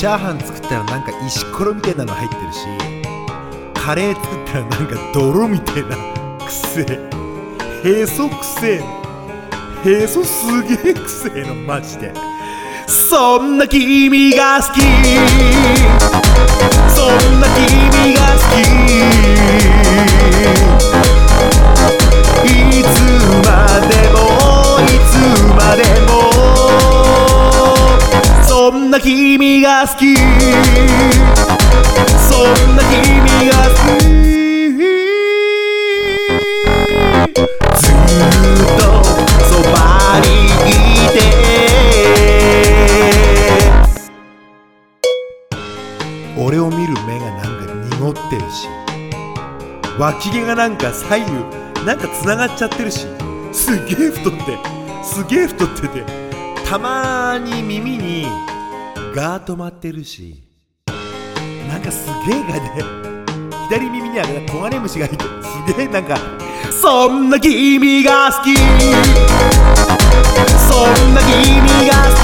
チャーハン作ったらなんか石ころみたいなの入ってるしカレー作ったらなんか泥みたいなくせえへそくせえへそすげえくせえのマジで。そんな君が好き。そんな君が好き。好き。そんな君が好き。ずっとそばにいて。俺を見る目がなんか濁ってるし。脇毛がなんか左右なんかつながっちゃってるし。すげえ太って。すげえ太ってて。たまに耳にが止まってるし。なんかすげえがね左耳にはねコガネムシがいてすげえなんかそんな君が好きそんな君が好き